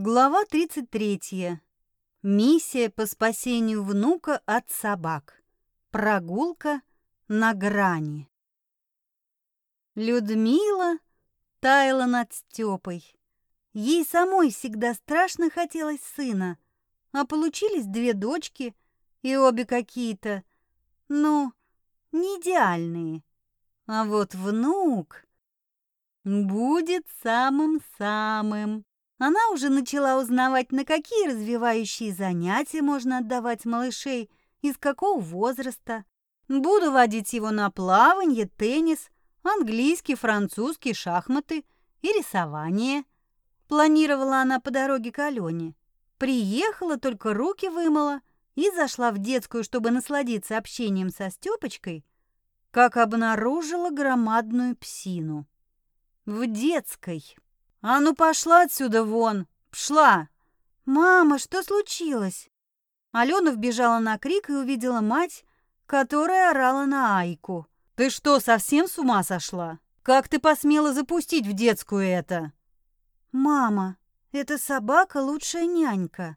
Глава 33. Миссия по спасению внука от собак. Прогулка на грани. Людмила таяла над Степой. Ей самой всегда страшно хотелось сына, а получились две дочки, и обе какие-то, ну, не идеальные. А вот внук будет самым-самым. Она уже начала узнавать, на какие развивающие занятия можно отдавать малышей, из какого возраста. Буду водить его на плавание, теннис, английский, французский, шахматы и рисование. Планировала она по дороге к Алене. Приехала, только руки вымыла и зашла в детскую, чтобы насладиться общением со Стёпочкой, как обнаружила громадную псину. В детской. «А ну пошла отсюда вон! Пшла!» «Мама, что случилось?» Алена вбежала на крик и увидела мать, которая орала на Айку. «Ты что, совсем с ума сошла? Как ты посмела запустить в детскую это?» «Мама, эта собака лучшая нянька».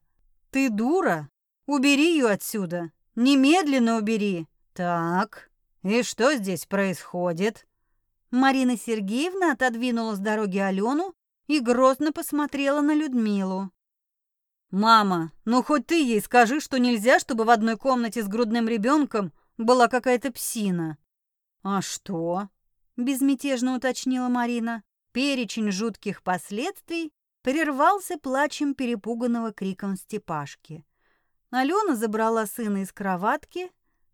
«Ты дура? Убери ее отсюда! Немедленно убери!» «Так, и что здесь происходит?» Марина Сергеевна отодвинула с дороги Алену и грозно посмотрела на Людмилу. «Мама, ну хоть ты ей скажи, что нельзя, чтобы в одной комнате с грудным ребенком была какая-то псина». «А что?» – безмятежно уточнила Марина. Перечень жутких последствий прервался плачем перепуганного криком Степашки. Алена забрала сына из кроватки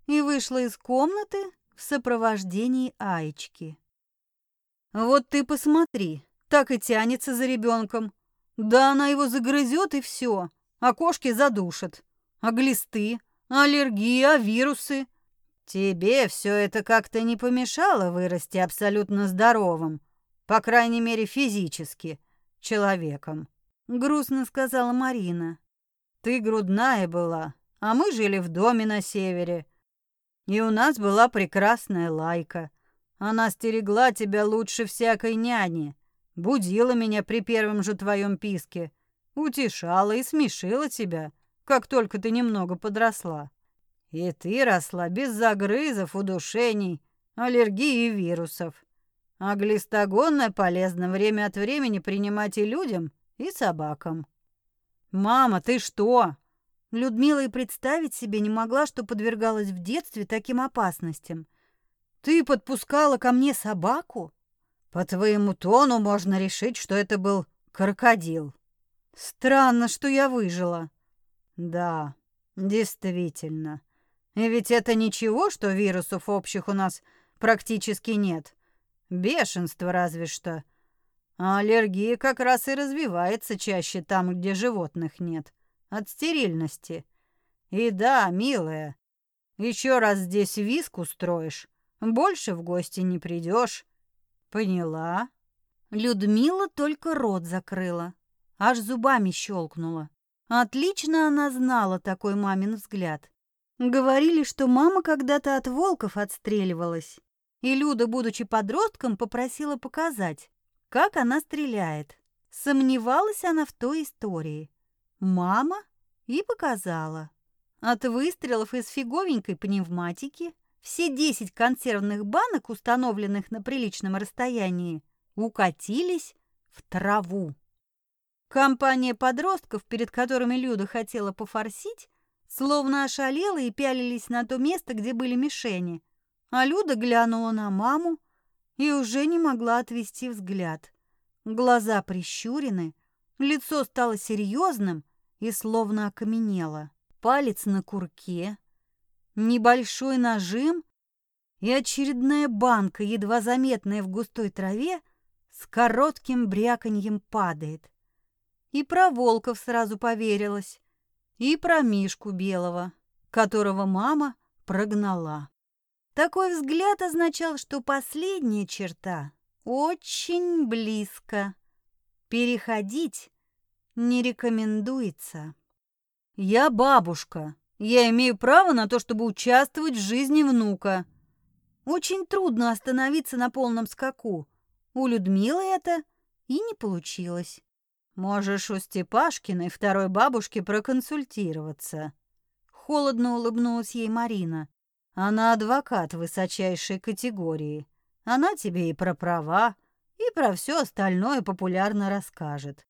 и вышла из комнаты в сопровождении Аечки. «Вот ты посмотри, так и тянется за ребенком. Да она его загрызет и все, а кошки задушат. А глисты, а аллергии, а вирусы. Тебе все это как-то не помешало вырасти абсолютно здоровым, по крайней мере физически, человеком. Грустно сказала Марина. Ты грудная была, а мы жили в доме на севере. И у нас была прекрасная лайка. Она стерегла тебя лучше всякой няни будила меня при первом же твоем писке, утешала и смешила тебя, как только ты немного подросла. И ты росла без загрызов, удушений, аллергии и вирусов. А глистогонное полезно время от времени принимать и людям, и собакам. «Мама, ты что?» Людмила и представить себе не могла, что подвергалась в детстве таким опасностям. «Ты подпускала ко мне собаку?» По твоему тону можно решить, что это был крокодил. Странно, что я выжила. Да, действительно. И ведь это ничего, что вирусов общих у нас практически нет. Бешенство разве что. А аллергия как раз и развивается чаще там, где животных нет. От стерильности. И да, милая, еще раз здесь виск устроишь, больше в гости не придешь. Поняла. Людмила только рот закрыла, аж зубами щелкнула. Отлично она знала такой мамин взгляд. Говорили, что мама когда-то от волков отстреливалась. И Люда, будучи подростком, попросила показать, как она стреляет. Сомневалась она в той истории. Мама и показала. От выстрелов из фиговенькой пневматики все десять консервных банок, установленных на приличном расстоянии, укатились в траву. Компания подростков, перед которыми Люда хотела пофорсить, словно ошалела и пялились на то место, где были мишени. А Люда глянула на маму и уже не могла отвести взгляд. Глаза прищурены, лицо стало серьезным и словно окаменело. Палец на курке, Небольшой нажим, и очередная банка, едва заметная в густой траве, с коротким бряканьем падает. И про волков сразу поверилась, и про Мишку Белого, которого мама прогнала. Такой взгляд означал, что последняя черта очень близко. Переходить не рекомендуется. «Я бабушка», я имею право на то, чтобы участвовать в жизни внука. Очень трудно остановиться на полном скаку. У Людмилы это и не получилось. Можешь у Степашкиной второй бабушки проконсультироваться. Холодно улыбнулась ей Марина. Она адвокат высочайшей категории. Она тебе и про права, и про все остальное популярно расскажет.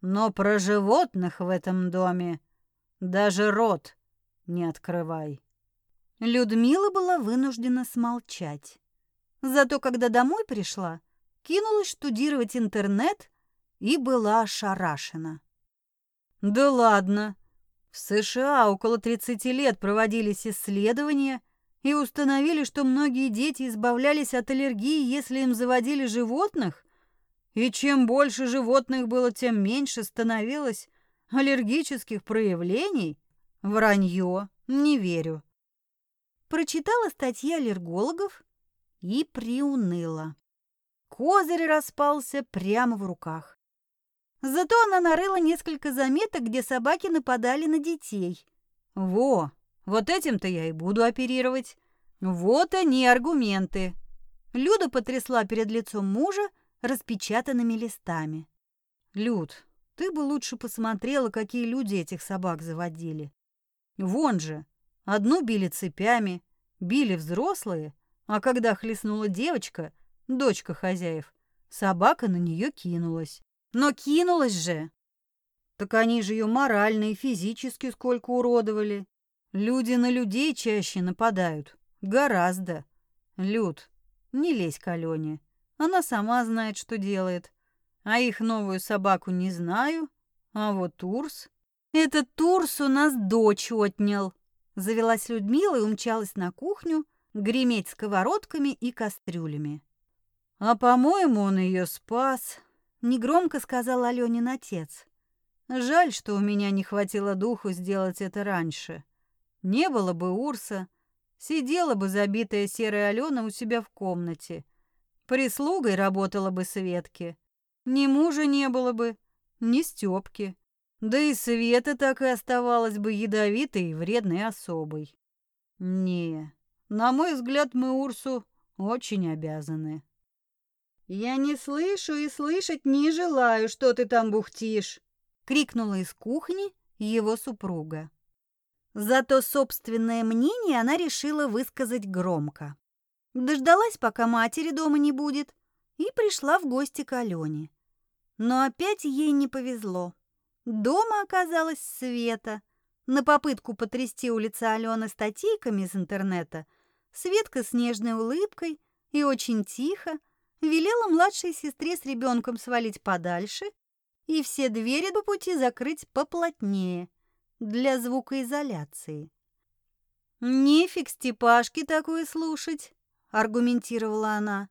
Но про животных в этом доме даже рот не открывай. Людмила была вынуждена смолчать. Зато когда домой пришла, кинулась штудировать интернет и была ошарашена. Да ладно. В США около 30 лет проводились исследования и установили, что многие дети избавлялись от аллергии, если им заводили животных, и чем больше животных было, тем меньше становилось аллергических проявлений. Вранье, не верю. Прочитала статьи аллергологов и приуныла. Козырь распался прямо в руках. Зато она нарыла несколько заметок, где собаки нападали на детей. Во, вот этим-то я и буду оперировать. Вот они аргументы. Люда потрясла перед лицом мужа распечатанными листами. Люд, ты бы лучше посмотрела, какие люди этих собак заводили. Вон же, одну били цепями, били взрослые, а когда хлестнула девочка, дочка хозяев, собака на нее кинулась. Но кинулась же! Так они же ее морально и физически сколько уродовали. Люди на людей чаще нападают. Гораздо. Люд, не лезь к Алене. Она сама знает, что делает. А их новую собаку не знаю. А вот Урс... Этот Урс у нас дочь отнял. Завелась Людмила и умчалась на кухню греметь сковородками и кастрюлями. А, по-моему, он ее спас, негромко сказал Аленин отец. Жаль, что у меня не хватило духу сделать это раньше. Не было бы Урса, сидела бы забитая серая Алена у себя в комнате. Прислугой работала бы Светке. Ни мужа не было бы, ни Стёпки. Да и Света так и оставалась бы ядовитой и вредной особой. Не, на мой взгляд, мы Урсу очень обязаны. «Я не слышу и слышать не желаю, что ты там бухтишь!» — крикнула из кухни его супруга. Зато собственное мнение она решила высказать громко. Дождалась, пока матери дома не будет, и пришла в гости к Алене. Но опять ей не повезло. Дома оказалась Света. На попытку потрясти у лица Алены статейками из интернета Светка с нежной улыбкой и очень тихо велела младшей сестре с ребенком свалить подальше и все двери по пути закрыть поплотнее для звукоизоляции. «Нефиг Степашке такое слушать», — аргументировала она.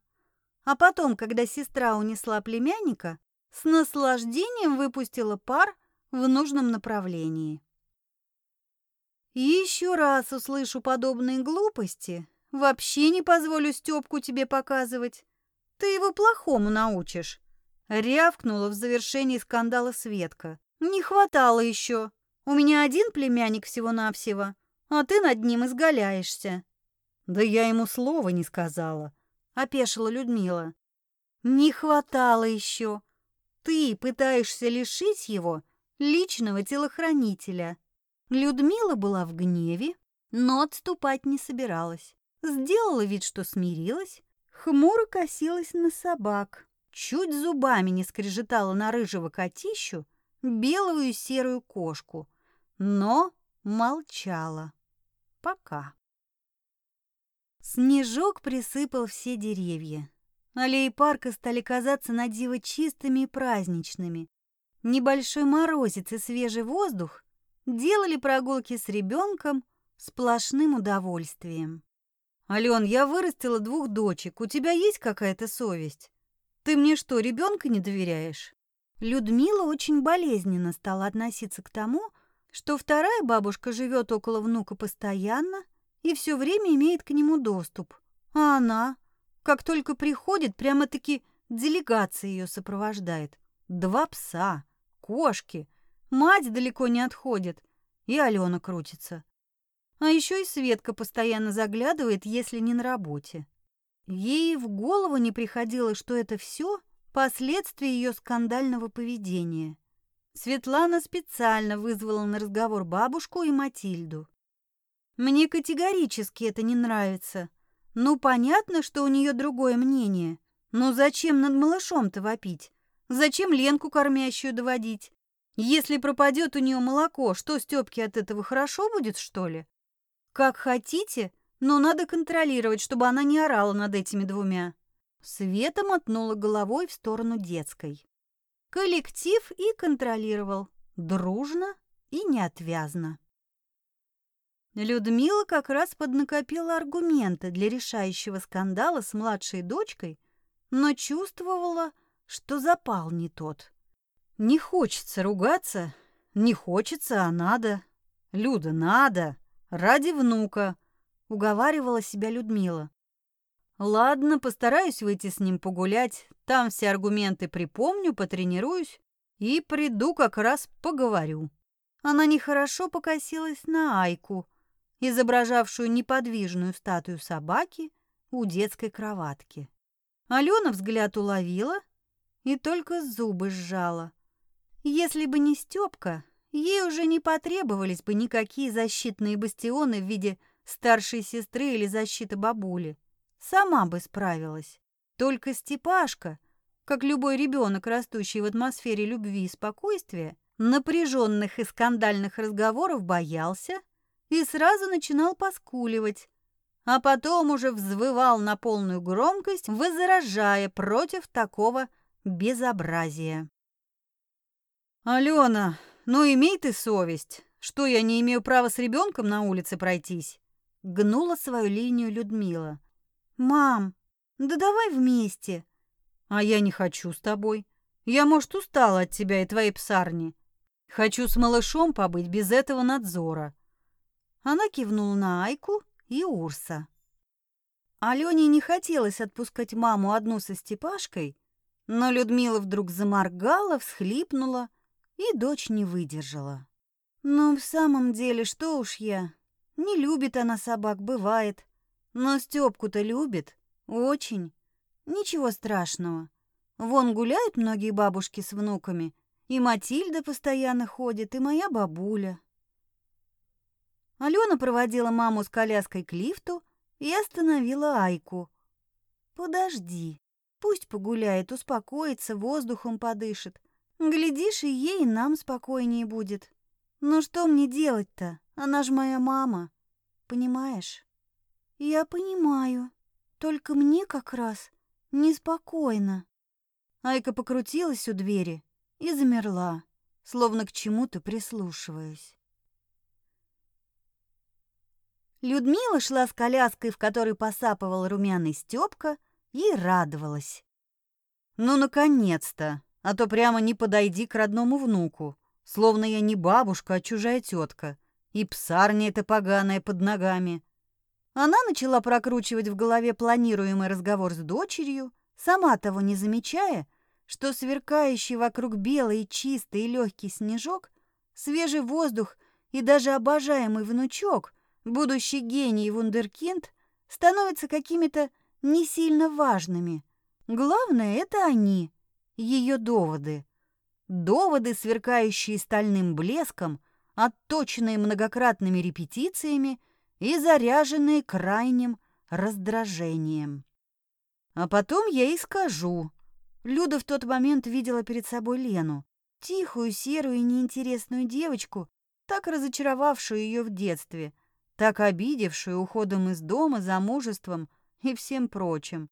А потом, когда сестра унесла племянника, с наслаждением выпустила пар в нужном направлении. «Еще раз услышу подобные глупости, вообще не позволю Степку тебе показывать. Ты его плохому научишь», — рявкнула в завершении скандала Светка. «Не хватало еще. У меня один племянник всего-навсего, а ты над ним изгаляешься». «Да я ему слова не сказала», — опешила Людмила. «Не хватало еще. Ты пытаешься лишить его личного телохранителя». Людмила была в гневе, но отступать не собиралась. Сделала вид, что смирилась, хмуро косилась на собак, чуть зубами не скрежетала на рыжего котищу, белую и серую кошку, но молчала. Пока. Снежок присыпал все деревья. Аллеи парка стали казаться на диво чистыми и праздничными. Небольшой морозец и свежий воздух делали прогулки с ребенком сплошным удовольствием. Ален, я вырастила двух дочек. У тебя есть какая-то совесть? Ты мне что, ребенка не доверяешь? Людмила очень болезненно стала относиться к тому, что вторая бабушка живет около внука постоянно и все время имеет к нему доступ. А она, как только приходит, прямо-таки делегация ее сопровождает. Два пса, кошки, мать далеко не отходит, и Алена крутится. А еще и Светка постоянно заглядывает, если не на работе. Ей в голову не приходило, что это все последствия ее скандального поведения. Светлана специально вызвала на разговор бабушку и Матильду. Мне категорически это не нравится. Ну, понятно, что у нее другое мнение. Но зачем над малышом-то вопить? Зачем Ленку кормящую доводить? Если пропадет у нее молоко, что Степке от этого хорошо будет, что ли? Как хотите, но надо контролировать, чтобы она не орала над этими двумя. Света мотнула головой в сторону детской. Коллектив и контролировал. Дружно и неотвязно. Людмила как раз поднакопила аргументы для решающего скандала с младшей дочкой, но чувствовала, что запал не тот. Не хочется ругаться, не хочется, а надо. Люда, надо, ради внука, уговаривала себя Людмила. Ладно, постараюсь выйти с ним погулять, там все аргументы припомню, потренируюсь и приду как раз поговорю. Она нехорошо покосилась на Айку, изображавшую неподвижную статую собаки у детской кроватки. Алена взгляд уловила и только зубы сжала. Если бы не Стёпка, ей уже не потребовались бы никакие защитные бастионы в виде старшей сестры или защиты бабули. Сама бы справилась. Только Степашка, как любой ребенок, растущий в атмосфере любви и спокойствия, напряженных и скандальных разговоров боялся и сразу начинал поскуливать, а потом уже взвывал на полную громкость, возражая против такого безобразия. «Алена, ну имей ты совесть, что я не имею права с ребенком на улице пройтись?» Гнула свою линию Людмила. «Мам, да давай вместе». «А я не хочу с тобой. Я, может, устала от тебя и твоей псарни. Хочу с малышом побыть без этого надзора». Она кивнула на Айку и Урса. Алене не хотелось отпускать маму одну со Степашкой, но Людмила вдруг заморгала, всхлипнула, и дочь не выдержала. «Ну, в самом деле, что уж я? Не любит она собак, бывает. Но Стёпку-то любит. Очень. Ничего страшного. Вон гуляют многие бабушки с внуками. И Матильда постоянно ходит, и моя бабуля. Алена проводила маму с коляской к лифту и остановила Айку. «Подожди, пусть погуляет, успокоится, воздухом подышит. Глядишь, и ей, и нам спокойнее будет. Ну что мне делать-то? Она ж моя мама. Понимаешь?» «Я понимаю. Только мне как раз неспокойно». Айка покрутилась у двери и замерла, словно к чему-то прислушиваясь. Людмила шла с коляской, в которой посапывал румяный Стёпка, и радовалась. «Ну, наконец-то! А то прямо не подойди к родному внуку, словно я не бабушка, а чужая тетка, и псарня эта поганая под ногами». Она начала прокручивать в голове планируемый разговор с дочерью, сама того не замечая, что сверкающий вокруг белый, чистый и легкий снежок, свежий воздух и даже обожаемый внучок будущий гений вундеркинд становятся какими-то не сильно важными. Главное — это они, ее доводы. Доводы, сверкающие стальным блеском, отточенные многократными репетициями и заряженные крайним раздражением. А потом я и скажу. Люда в тот момент видела перед собой Лену, тихую, серую и неинтересную девочку, так разочаровавшую ее в детстве — так обидевшую уходом из дома, замужеством и всем прочим.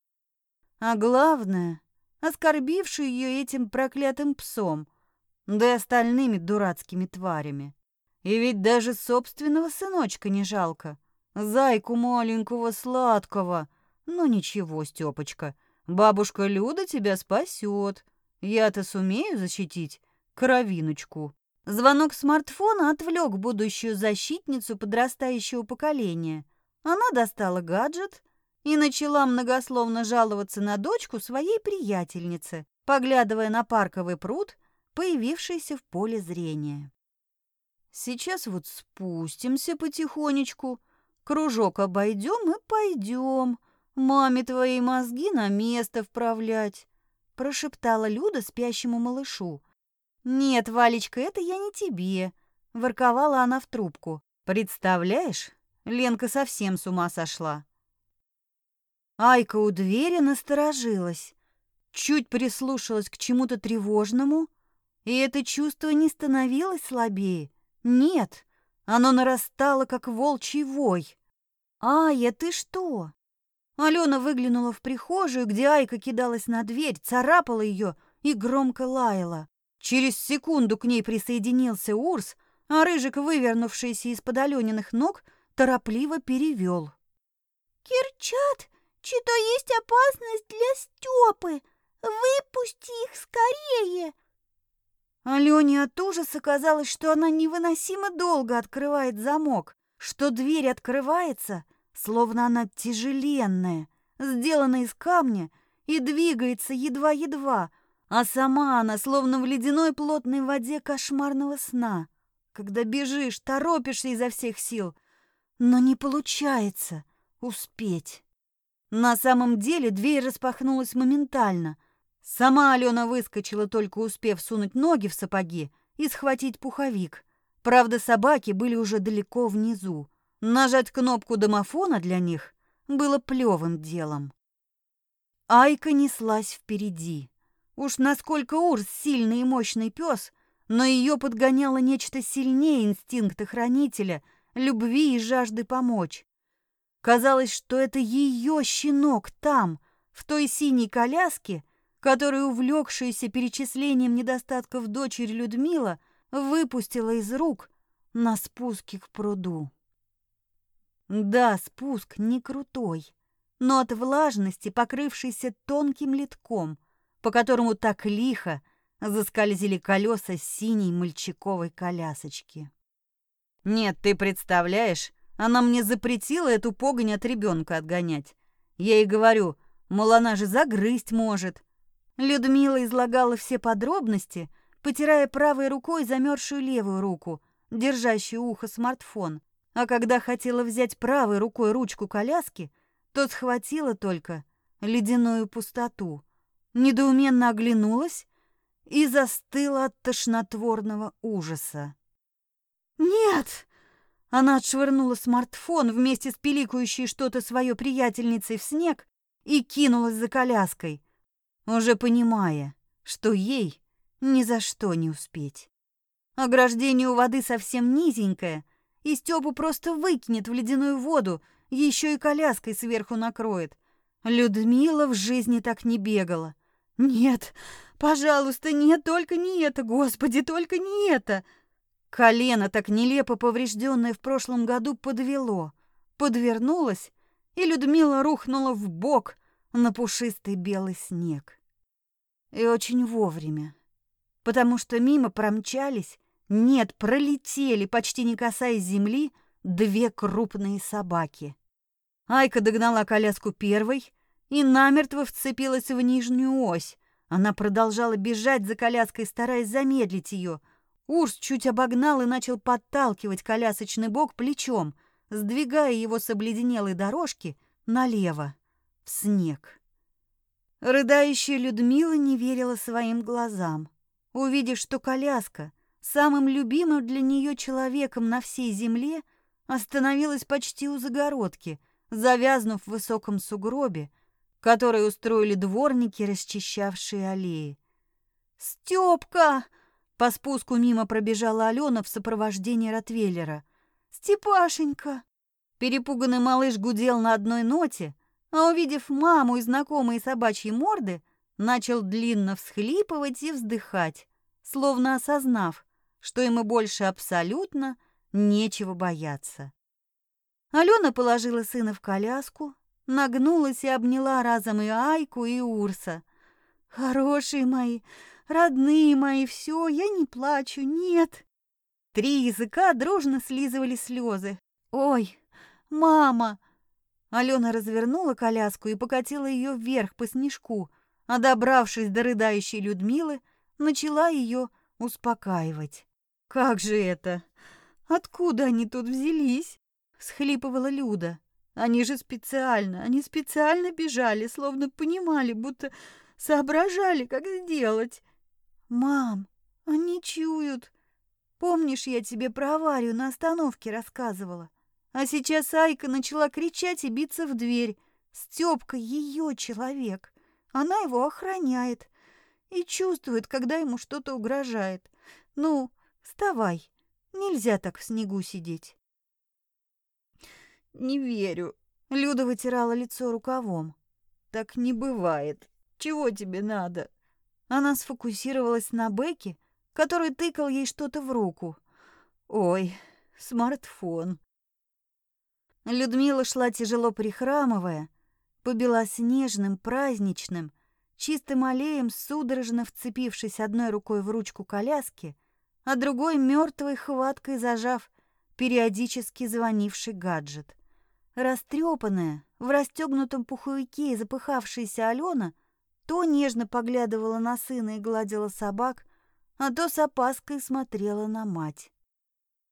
А главное, оскорбившую ее этим проклятым псом, да и остальными дурацкими тварями. И ведь даже собственного сыночка не жалко. Зайку маленького сладкого. Ну ничего, Стёпочка, бабушка Люда тебя спасет. Я-то сумею защитить кровиночку. Звонок смартфона отвлек будущую защитницу подрастающего поколения. Она достала гаджет и начала многословно жаловаться на дочку своей приятельницы, поглядывая на парковый пруд, появившийся в поле зрения. «Сейчас вот спустимся потихонечку, кружок обойдем и пойдем, маме твоей мозги на место вправлять», прошептала Люда спящему малышу «Нет, Валечка, это я не тебе», — ворковала она в трубку. «Представляешь, Ленка совсем с ума сошла». Айка у двери насторожилась, чуть прислушалась к чему-то тревожному, и это чувство не становилось слабее. Нет, оно нарастало, как волчий вой. «Ая, ты что?» Алена выглянула в прихожую, где Айка кидалась на дверь, царапала ее и громко лаяла. Через секунду к ней присоединился Урс, а Рыжик, вывернувшийся из-под Алёниных ног, торопливо перевел. «Кирчат, что есть опасность для Стёпы. Выпусти их скорее!» Алене от ужаса казалось, что она невыносимо долго открывает замок, что дверь открывается, словно она тяжеленная, сделана из камня и двигается едва-едва, а сама она словно в ледяной плотной воде кошмарного сна, когда бежишь, торопишься изо всех сил, но не получается успеть. На самом деле дверь распахнулась моментально. Сама Алена выскочила, только успев сунуть ноги в сапоги и схватить пуховик. Правда, собаки были уже далеко внизу. Нажать кнопку домофона для них было плевым делом. Айка неслась впереди. Уж насколько Урс сильный и мощный пес, но ее подгоняло нечто сильнее инстинкта хранителя, любви и жажды помочь. Казалось, что это ее щенок там, в той синей коляске, которую увлекшаяся перечислением недостатков дочери Людмила выпустила из рук на спуске к пруду. Да, спуск не крутой, но от влажности, покрывшийся тонким литком, по которому так лихо заскользили колеса синей мальчиковой колясочки. Нет, ты представляешь, она мне запретила эту погонь от ребенка отгонять. Я ей говорю, мол, она же загрызть может. Людмила излагала все подробности, потирая правой рукой замерзшую левую руку, держащую ухо смартфон — а когда хотела взять правой рукой ручку коляски, то схватила только ледяную пустоту, недоуменно оглянулась и застыла от тошнотворного ужаса. «Нет!» Она отшвырнула смартфон вместе с пиликающей что-то свое приятельницей в снег и кинулась за коляской, уже понимая, что ей ни за что не успеть. Ограждение у воды совсем низенькое, и Степу просто выкинет в ледяную воду, еще и коляской сверху накроет. Людмила в жизни так не бегала. Нет, пожалуйста, нет, только не это, Господи, только не это. Колено, так нелепо поврежденное в прошлом году, подвело, подвернулось, и Людмила рухнула в бок на пушистый белый снег. И очень вовремя, потому что мимо промчались нет, пролетели, почти не касаясь земли, две крупные собаки. Айка догнала коляску первой и намертво вцепилась в нижнюю ось. Она продолжала бежать за коляской, стараясь замедлить ее. Урс чуть обогнал и начал подталкивать колясочный бок плечом, сдвигая его с обледенелой дорожки налево, в снег. Рыдающая Людмила не верила своим глазам, увидев, что коляска — самым любимым для нее человеком на всей земле, остановилась почти у загородки, завязнув в высоком сугробе, который устроили дворники, расчищавшие аллеи. «Стёпка!» По спуску мимо пробежала Алена в сопровождении Ротвейлера. «Степашенька!» Перепуганный малыш гудел на одной ноте, а увидев маму и знакомые собачьи морды, начал длинно всхлипывать и вздыхать, словно осознав, что ему больше абсолютно нечего бояться. Алена положила сына в коляску, нагнулась и обняла разом и Айку, и Урса. «Хорошие мои, родные мои, все, я не плачу, нет!» Три языка дружно слизывали слезы. «Ой, мама!» Алена развернула коляску и покатила ее вверх по снежку, а добравшись до рыдающей Людмилы, начала ее успокаивать. «Как же это? Откуда они тут взялись?» — схлипывала Люда. «Они же специально, они специально бежали, словно понимали, будто соображали, как сделать». «Мам, Они чуют. Помнишь, я тебе про аварию на остановке рассказывала? А сейчас Айка начала кричать и биться в дверь. Стёпка ее человек. Она его охраняет и чувствует, когда ему что-то угрожает. Ну, вставай. Нельзя так в снегу сидеть. Не верю. Люда вытирала лицо рукавом. Так не бывает. Чего тебе надо? Она сфокусировалась на Беке, который тыкал ей что-то в руку. Ой, смартфон. Людмила шла тяжело прихрамывая, по белоснежным, праздничным, чистым аллеям, судорожно вцепившись одной рукой в ручку коляски, а другой мертвой хваткой зажав периодически звонивший гаджет. Растрепанная, в расстегнутом пуховике и запыхавшаяся Алена то нежно поглядывала на сына и гладила собак, а то с опаской смотрела на мать.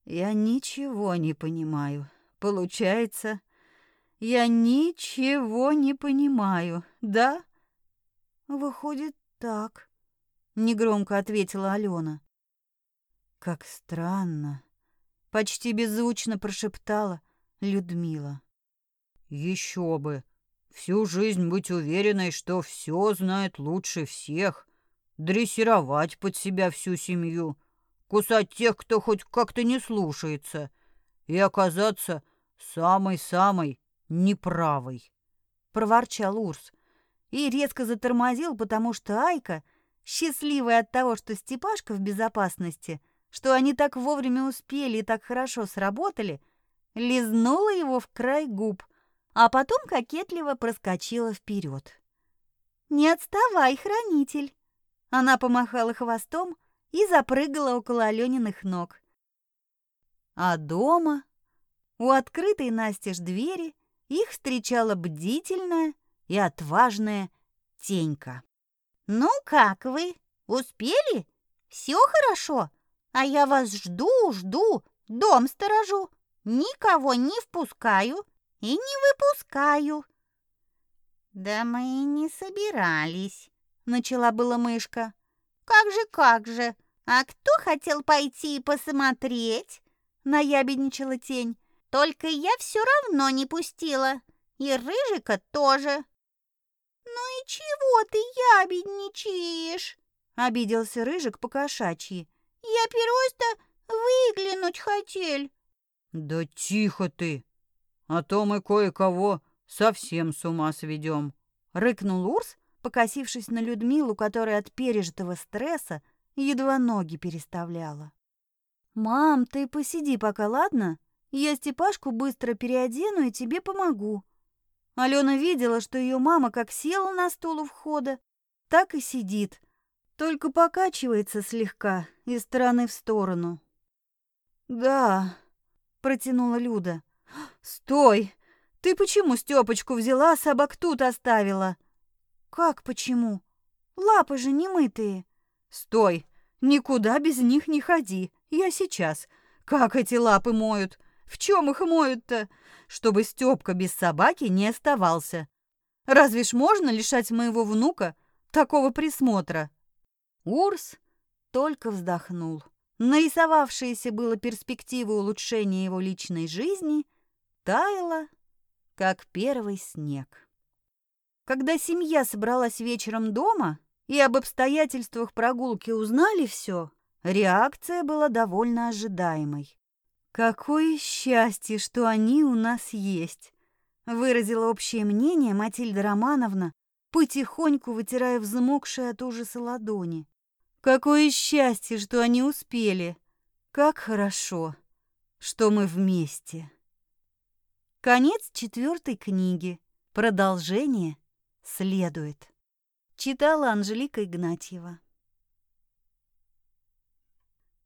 «Я ничего не понимаю. Получается, я ничего не понимаю, да?» «Выходит, так», — негромко ответила Алена. «Как странно», — почти беззвучно прошептала Людмила. Еще бы! Всю жизнь быть уверенной, что все знает лучше всех, дрессировать под себя всю семью, кусать тех, кто хоть как-то не слушается, и оказаться самой-самой неправой. Проворчал Урс и резко затормозил, потому что Айка, счастливая от того, что Степашка в безопасности, что они так вовремя успели и так хорошо сработали, лизнула его в край губ, а потом кокетливо проскочила вперед. «Не отставай, хранитель!» Она помахала хвостом и запрыгала около Алёниных ног. А дома, у открытой настежь двери, их встречала бдительная и отважная Тенька. «Ну как вы? Успели? Все хорошо? А я вас жду, жду, дом сторожу, никого не впускаю, и не выпускаю». «Да мы и не собирались», — начала была мышка. «Как же, как же! А кто хотел пойти и посмотреть?» — наябедничала тень. «Только я все равно не пустила, и Рыжика тоже». «Ну и чего ты ябедничаешь?» — обиделся Рыжик по-кошачьи. «Я просто выглянуть хотел». «Да тихо ты!» А то мы кое-кого совсем с ума сведем. Рыкнул Урс, покосившись на Людмилу, которая от пережитого стресса едва ноги переставляла. «Мам, ты посиди пока, ладно? Я Степашку быстро переодену и тебе помогу». Алена видела, что ее мама как села на стул у входа, так и сидит, только покачивается слегка из стороны в сторону. «Да», — протянула Люда, «Стой! Ты почему Стёпочку взяла, а собак тут оставила?» «Как почему? Лапы же не мытые». «Стой! Никуда без них не ходи. Я сейчас. Как эти лапы моют? В чем их моют-то? Чтобы Стёпка без собаки не оставался. Разве ж можно лишать моего внука такого присмотра?» Урс только вздохнул. Нарисовавшиеся было перспективы улучшения его личной жизни – таяла, как первый снег. Когда семья собралась вечером дома и об обстоятельствах прогулки узнали все, реакция была довольно ожидаемой. «Какое счастье, что они у нас есть!» выразила общее мнение Матильда Романовна, потихоньку вытирая взмокшие от ужаса ладони. «Какое счастье, что они успели! Как хорошо, что мы вместе!» Конец четвертой книги. Продолжение следует. Читала Анжелика Игнатьева.